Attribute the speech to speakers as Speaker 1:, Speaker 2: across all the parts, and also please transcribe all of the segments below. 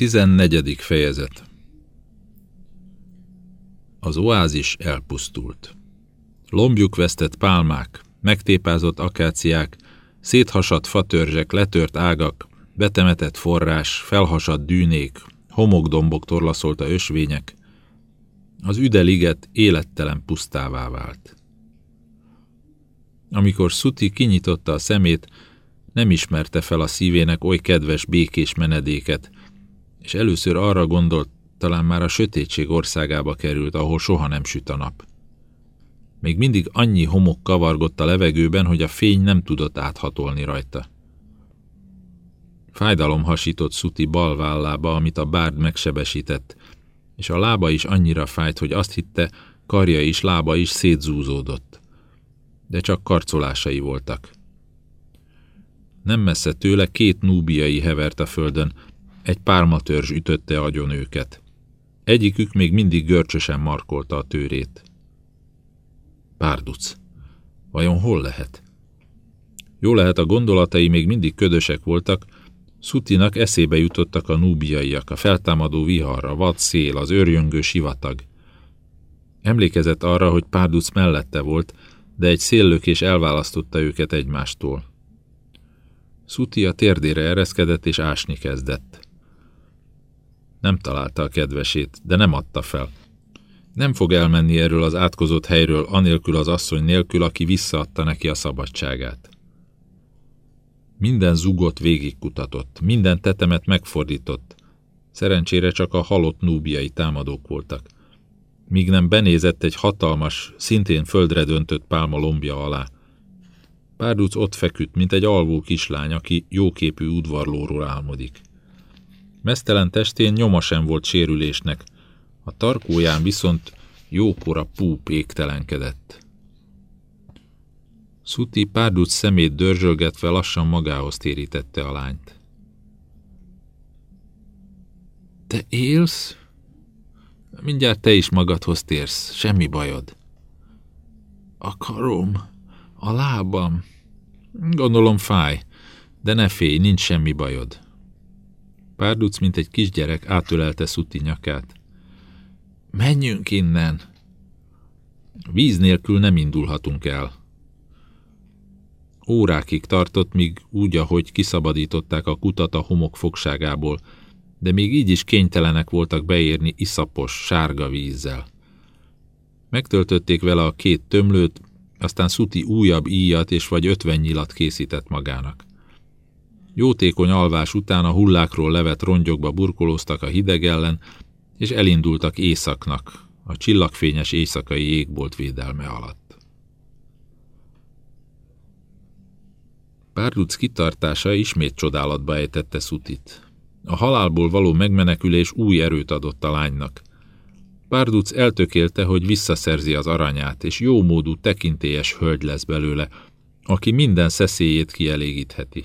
Speaker 1: 14. fejezet Az oázis elpusztult. Lombjuk vesztett pálmák, megtépázott akáciák, széthasadt fatörzsek, letört ágak, betemetett forrás, felhasadt dűnék, homokdombok torlaszolta ösvények. Az üdeliget élettelen pusztává vált. Amikor Szuti kinyitotta a szemét, nem ismerte fel a szívének oly kedves békés menedéket, és először arra gondolt, talán már a sötétség országába került, ahol soha nem süt a nap. Még mindig annyi homok kavargott a levegőben, hogy a fény nem tudott áthatolni rajta. Fájdalom hasított Szuti bal vállába, amit a bárd megsebesített, és a lába is annyira fájt, hogy azt hitte, karja is, lába is szétzúzódott. De csak karcolásai voltak. Nem messze tőle két núbiai hevert a földön, egy pármatörzs ütötte agyon őket. Egyikük még mindig görcsösen markolta a tőrét. Párduc. Vajon hol lehet? Jó lehet, a gondolatai még mindig ködösek voltak, Szutinak eszébe jutottak a núbiaiak, a feltámadó vihar, a vad szél, az őrjöngő sivatag. Emlékezett arra, hogy Párduc mellette volt, de egy széllökés elválasztotta őket egymástól. Szuti a térdére ereszkedett és ásni kezdett. Nem találta a kedvesét, de nem adta fel. Nem fog elmenni erről az átkozott helyről, anélkül az asszony nélkül, aki visszaadta neki a szabadságát. Minden zugot végigkutatott, minden tetemet megfordított. Szerencsére csak a halott núbiai támadók voltak. Míg nem benézett egy hatalmas, szintén földre döntött pálma lombja alá. Párduc ott feküdt, mint egy alvó kislány, aki jóképű udvarlóról álmodik. Mesztelen testén nyoma sem volt sérülésnek, a tarkóján viszont jókora púp égtelenkedett. Szuti párduc szemét dörzsölgetve lassan magához térítette a lányt. Te élsz? Mindjárt te is magadhoz térsz, semmi bajod. A karom, a lábam. Gondolom fáj, de ne félj, nincs semmi bajod. Párduc, mint egy kisgyerek, átölelte Szuti nyakát. Menjünk innen! Víz nélkül nem indulhatunk el. Órákig tartott, míg úgy, ahogy kiszabadították a kutat a homok fogságából, de még így is kénytelenek voltak beérni iszapos, sárga vízzel. Megtöltötték vele a két tömlőt, aztán Szuti újabb íjat és vagy ötven nyilat készített magának. Jótékony alvás után a hullákról levet rongyokba burkolóztak a hideg ellen, és elindultak északnak, a csillagfényes éjszakai égbolt védelme alatt. Párduc kitartása ismét csodálatba ejtette Szutit. A halálból való megmenekülés új erőt adott a lánynak. Párduc eltökélte, hogy visszaszerzi az aranyát, és jómódú tekintélyes hölgy lesz belőle, aki minden szeszélyét kielégítheti.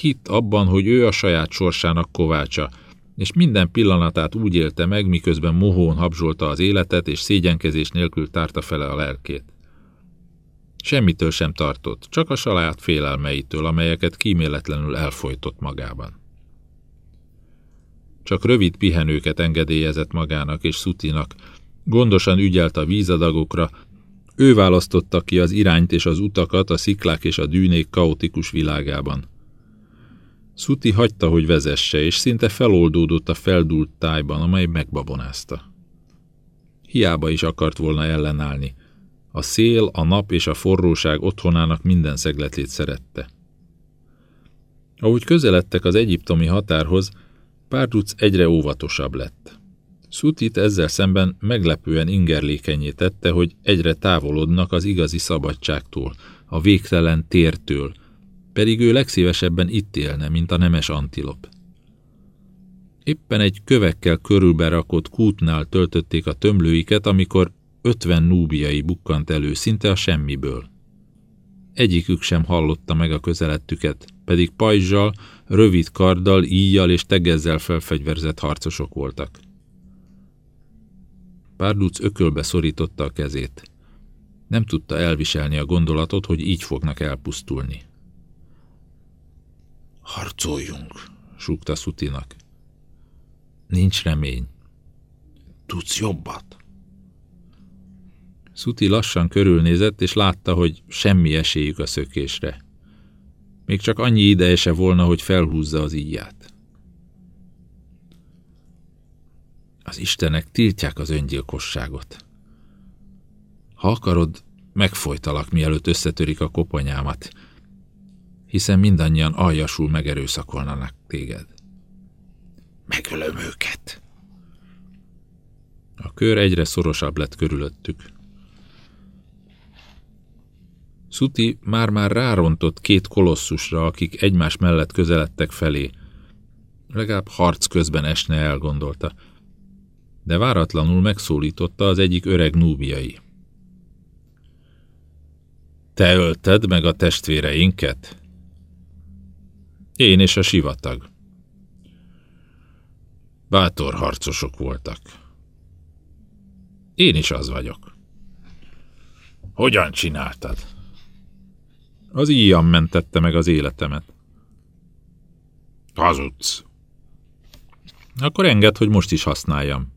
Speaker 1: Hitt abban, hogy ő a saját sorsának kovácsa, és minden pillanatát úgy élte meg, miközben mohón habzsolta az életet, és szégyenkezés nélkül tárta fele a lelkét. Semmitől sem tartott, csak a saját félelmeitől, amelyeket kíméletlenül elfolytott magában. Csak rövid pihenőket engedélyezett magának és Szutinak, gondosan ügyelt a vízadagokra, ő választotta ki az irányt és az utakat a sziklák és a dűnék kaotikus világában. Szuti hagyta, hogy vezesse, és szinte feloldódott a feldúlt tájban, amely megbabonázta. Hiába is akart volna ellenállni. A szél, a nap és a forróság otthonának minden szegletét szerette. Ahogy közeledtek az egyiptomi határhoz, Párduc egyre óvatosabb lett. Szutit ezzel szemben meglepően ingerlékenyé tette, hogy egyre távolodnak az igazi szabadságtól, a végtelen tértől, pedig ő legszívesebben itt élne, mint a nemes antilop. Éppen egy kövekkel körülberakott kútnál töltötték a tömlőiket, amikor ötven núbiai bukkant elő, szinte a semmiből. Egyikük sem hallotta meg a közelettüket, pedig pajzsal, rövid karddal, íjjal és tegezzel felfegyverzett harcosok voltak. Párduc ökölbe szorította a kezét. Nem tudta elviselni a gondolatot, hogy így fognak elpusztulni. Harcoljunk, súgta Szutinak. Nincs remény.
Speaker 2: Tudsz jobbat?
Speaker 1: Szuti lassan körülnézett, és látta, hogy semmi esélyük a szökésre. Még csak annyi ideje se volna, hogy felhúzza az íját. Az istenek tiltják az öngyilkosságot. Ha akarod, megfojtalak, mielőtt összetörik a koponyámat, hiszen mindannyian aljasul megerőszakolnanak téged.
Speaker 2: Megölöm őket.
Speaker 1: A kör egyre szorosabb lett körülöttük. Szuti már-már rárontott két kolosszusra, akik egymás mellett közeledtek felé. Legalább harc közben esne elgondolta. De váratlanul megszólította az egyik öreg núbiai. Te ölted meg a testvéreinket? Én és a sivatag. Bátor harcosok voltak. Én is az vagyok.
Speaker 2: Hogyan csináltad?
Speaker 1: Az íjam mentette meg az életemet.
Speaker 2: Hazudsz.
Speaker 1: Akkor enged, hogy most is használjam.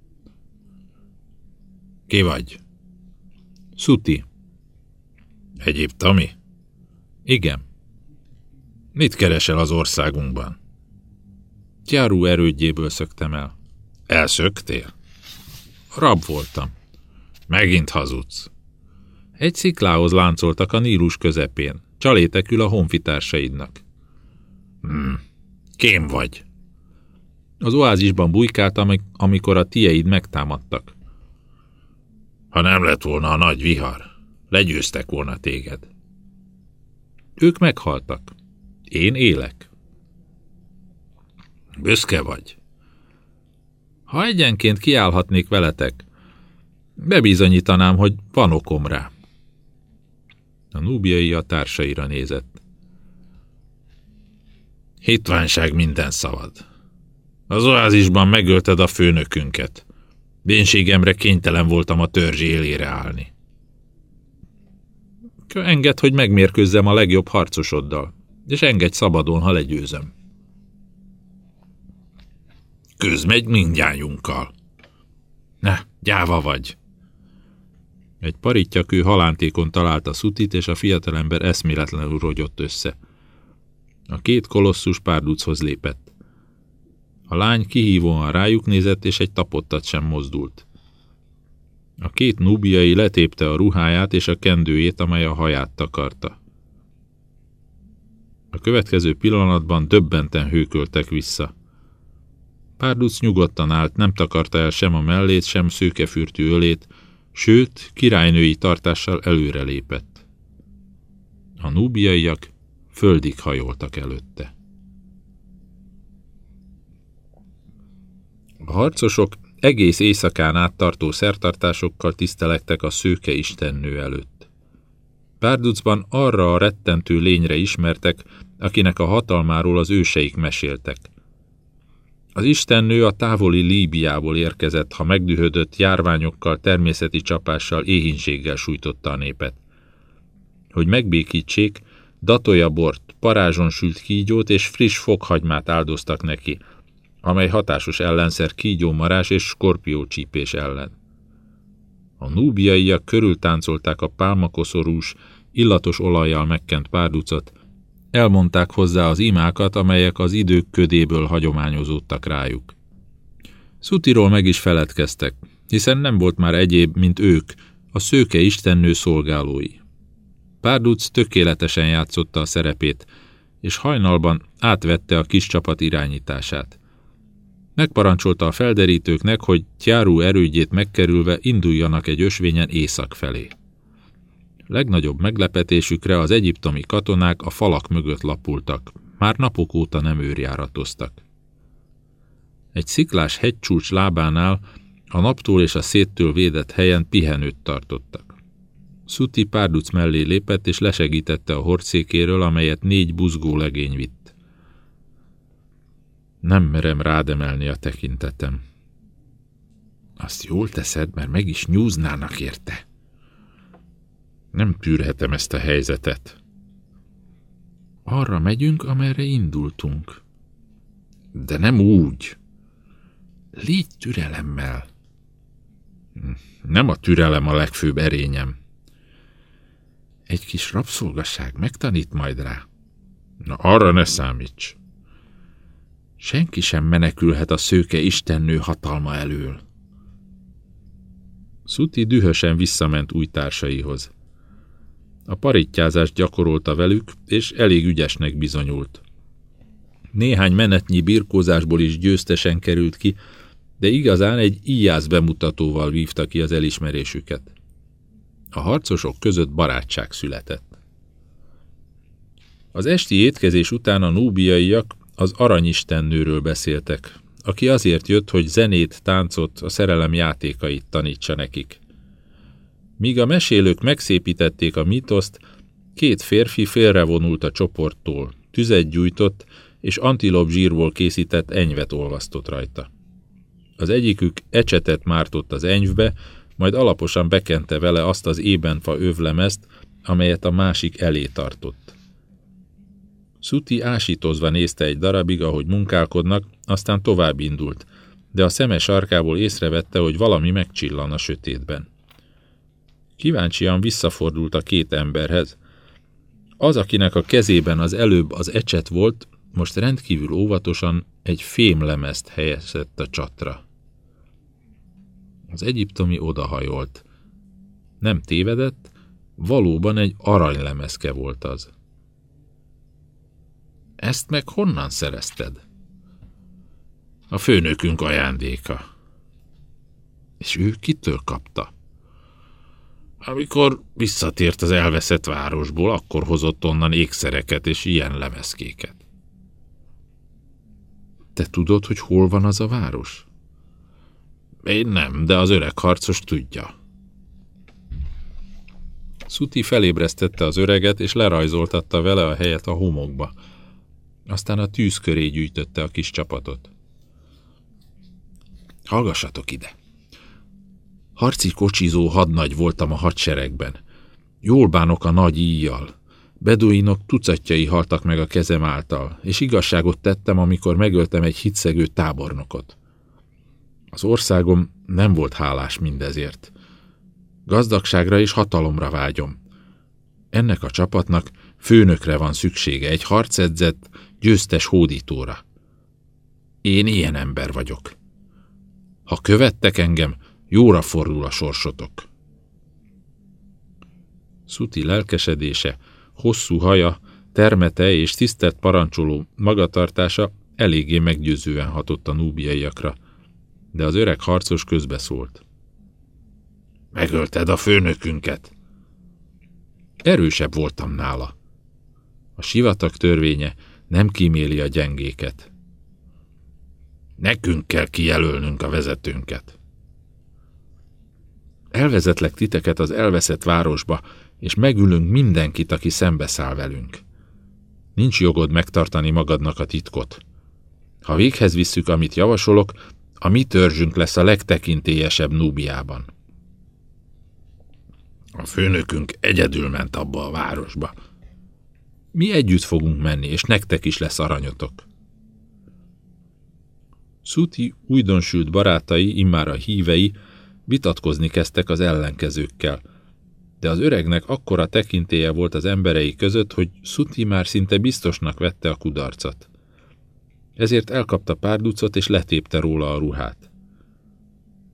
Speaker 2: Ki vagy?
Speaker 1: Szuti.
Speaker 2: Egyiptomi?
Speaker 1: Igen.
Speaker 2: Mit keresel az országunkban?
Speaker 1: Gyárú erődjéből szöktem el.
Speaker 2: Elszöktél?
Speaker 1: Rab voltam.
Speaker 2: Megint hazudsz.
Speaker 1: Egy sziklához láncoltak a Nílus közepén. Csalétekül a honfitársaidnak.
Speaker 2: Hmm. Kém vagy?
Speaker 1: Az oázisban bujkáltam, amikor a tieid megtámadtak.
Speaker 2: Ha nem lett volna a nagy vihar, legyőztek volna téged.
Speaker 1: Ők meghaltak. Én élek.
Speaker 2: Büszke vagy?
Speaker 1: Ha egyenként kiállhatnék veletek, bebizonyítanám, hogy van okom rá. A núbiai a társaira nézett.
Speaker 2: Hitványság minden szavad. Az oázisban megölted a főnökünket. Bénségemre kénytelen voltam a törzs élére állni.
Speaker 1: Engedd, hogy megmérkőzzem a legjobb harcosoddal, és engedj szabadon, ha legyőzöm.
Speaker 2: Közmegy mindjájunkkal. Ne, gyáva vagy.
Speaker 1: Egy parittyakő halántékon találta Szutit, és a fiatalember eszméletlenül rogyott össze. A két kolosszus párduchoz lépett. A lány kihívóan rájuk nézett, és egy tapottat sem mozdult. A két nubiai letépte a ruháját és a kendőjét, amely a haját takarta. A következő pillanatban döbbenten hőköltek vissza. Párduc nyugodtan állt, nem takarta el sem a mellét, sem szőkefürtű ölét, sőt, királynői tartással előrelépett. A núbiaiak földig hajoltak előtte. A harcosok egész éjszakán át tartó szertartásokkal tisztelektek a szőke istennő előtt. Párducban arra a rettentő lényre ismertek, akinek a hatalmáról az őseik meséltek. Az istennő a távoli Líbiából érkezett, ha megdühödött járványokkal, természeti csapással, éhínséggel sújtotta a népet. Hogy megbékítsék, datolja bort, parázson sült kígyót és friss fokhagymát áldoztak neki, amely hatásos ellenszer kígyómarás és skorpiócsípés ellen. A núbiaiak körül táncolták a pálmakoszorús, illatos olajjal megkent párducot, elmondták hozzá az imákat, amelyek az idők ködéből hagyományozódtak rájuk. Szutiról meg is feledkeztek, hiszen nem volt már egyéb, mint ők, a szőke istennő szolgálói. Párduc tökéletesen játszotta a szerepét, és hajnalban átvette a kis csapat irányítását. Megparancsolta a felderítőknek, hogy Tyárú erődjét megkerülve induljanak egy ösvényen észak felé. Legnagyobb meglepetésükre az egyiptomi katonák a falak mögött lapultak, már napok óta nem őrjáratoztak. Egy sziklás hegycsúcs lábánál a naptól és a széttől védett helyen pihenőt tartottak. Szuti párduc mellé lépett és lesegítette a hordszékéről, amelyet négy buzgó legény vitt. Nem merem rádemelni a tekintetem.
Speaker 2: Azt jól teszed, mert meg is nyúznának érte. Nem tűrhetem ezt a helyzetet.
Speaker 1: Arra megyünk, amerre indultunk.
Speaker 2: De nem úgy.
Speaker 1: Légy türelemmel. Nem a türelem a legfőbb erényem. Egy kis rabszolgasság megtanít majd rá. Na, arra ne számíts. Senki sem menekülhet a szőke istennő hatalma elől. Szuti dühösen visszament új társaihoz. A parittyázást gyakorolta velük, és elég ügyesnek bizonyult. Néhány menetnyi birkózásból is győztesen került ki, de igazán egy íjász bemutatóval vívta ki az elismerésüket. A harcosok között barátság született. Az esti étkezés után a núbiaiak az aranyistennőről beszéltek, aki azért jött, hogy zenét, táncot, a szerelem játékait tanítsa nekik. Míg a mesélők megszépítették a mitoszt, két férfi félrevonult a csoporttól, tüzet gyújtott, és antilop zsírból készített enyvet olvasztott rajta. Az egyikük ecsetet mártott az enyvbe, majd alaposan bekente vele azt az ébenfa övlemezt, amelyet a másik elé tartott. Szuti ásítozva nézte egy darabig, ahogy munkálkodnak, aztán tovább indult, de a szeme sarkából észrevette, hogy valami megcsillan a sötétben. Kíváncsian visszafordult a két emberhez. Az, akinek a kezében az előbb az ecset volt, most rendkívül óvatosan egy fémlemezt helyezett a csatra. Az egyiptomi odahajolt. Nem tévedett, valóban egy aranylemezke volt az. Ezt meg honnan szerezted? A főnökünk ajándéka. És ő kitől kapta? Amikor visszatért az elveszett városból, akkor hozott onnan ékszereket és ilyen lemezkéket. Te tudod, hogy hol van az a város? Én nem, de az öreg harcos tudja. Szuti felébresztette az öreget, és lerajzoltatta vele a helyet a homokba. Aztán a tűz köré gyűjtötte a kis csapatot. Hallgassatok ide! Harci kocsizó hadnagy voltam a hadseregben. Jól bánok a nagy íjjal. Beduinok tucatjai haltak meg a kezem által, és igazságot tettem, amikor megöltem egy hitszegő tábornokot. Az országom nem volt hálás mindezért. Gazdagságra és hatalomra vágyom. Ennek a csapatnak főnökre van szüksége, egy harcedzett, győztes hódítóra. Én ilyen ember vagyok. Ha követtek engem, jóra fordul a sorsotok. Szuti lelkesedése, hosszú haja, termete és tisztelt parancsoló magatartása eléggé meggyőzően hatott a núbiaiakra, de az öreg harcos közbeszólt. Megölted a főnökünket. Erősebb voltam nála. A sivatag törvénye nem kíméli a gyengéket. Nekünk kell kijelölnünk a vezetőnket. Elvezetlek titeket az elveszett városba, és megülünk mindenkit, aki szembeszáll velünk. Nincs jogod megtartani magadnak a titkot. Ha véghez visszük, amit javasolok, a mi törzsünk lesz a legtekintélyesebb Núbiában. A főnökünk egyedül ment abba a városba. Mi együtt fogunk menni, és nektek is lesz aranyotok. Szuti újdonsült barátai, immár a hívei, vitatkozni kezdtek az ellenkezőkkel, de az öregnek akkora tekintélye volt az emberei között, hogy Szuti már szinte biztosnak vette a kudarcot. Ezért elkapta párducot és letépte róla a ruhát.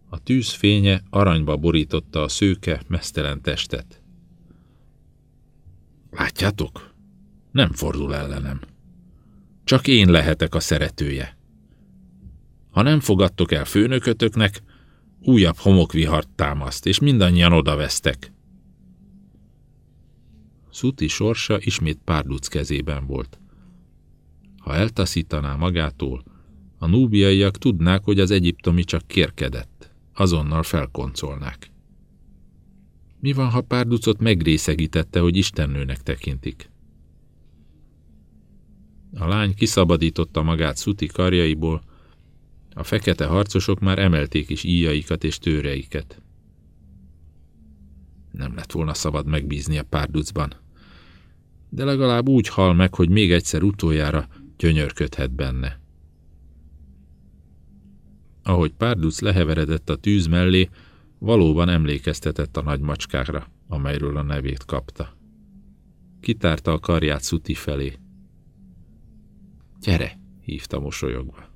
Speaker 1: A tűz fénye aranyba borította a szőke, mesztelen testet. Látjátok? Nem fordul ellenem. Csak én lehetek a szeretője. Ha nem fogadtok el főnökötöknek, újabb homokvihart támaszt, és mindannyian odavesztek. Szuti sorsa ismét párduc kezében volt. Ha eltaszítaná magától, a núbiaiak tudnák, hogy az egyiptomi csak kérkedett. Azonnal felkoncolnák. Mi van, ha párducot megrészegítette, hogy istennőnek tekintik? A lány kiszabadította magát Szuti karjaiból, a fekete harcosok már emelték is íjaikat és tőreiket. Nem lett volna szabad megbízni a párducban. De legalább úgy hal meg, hogy még egyszer utoljára gyönyörködhet benne. Ahogy Párduc leheveredett a tűz mellé, valóban emlékeztetett a nagy macskára, amelyről a nevét kapta. Kitárta a karját Szuti felé. Gyere, hívta mosolyogva.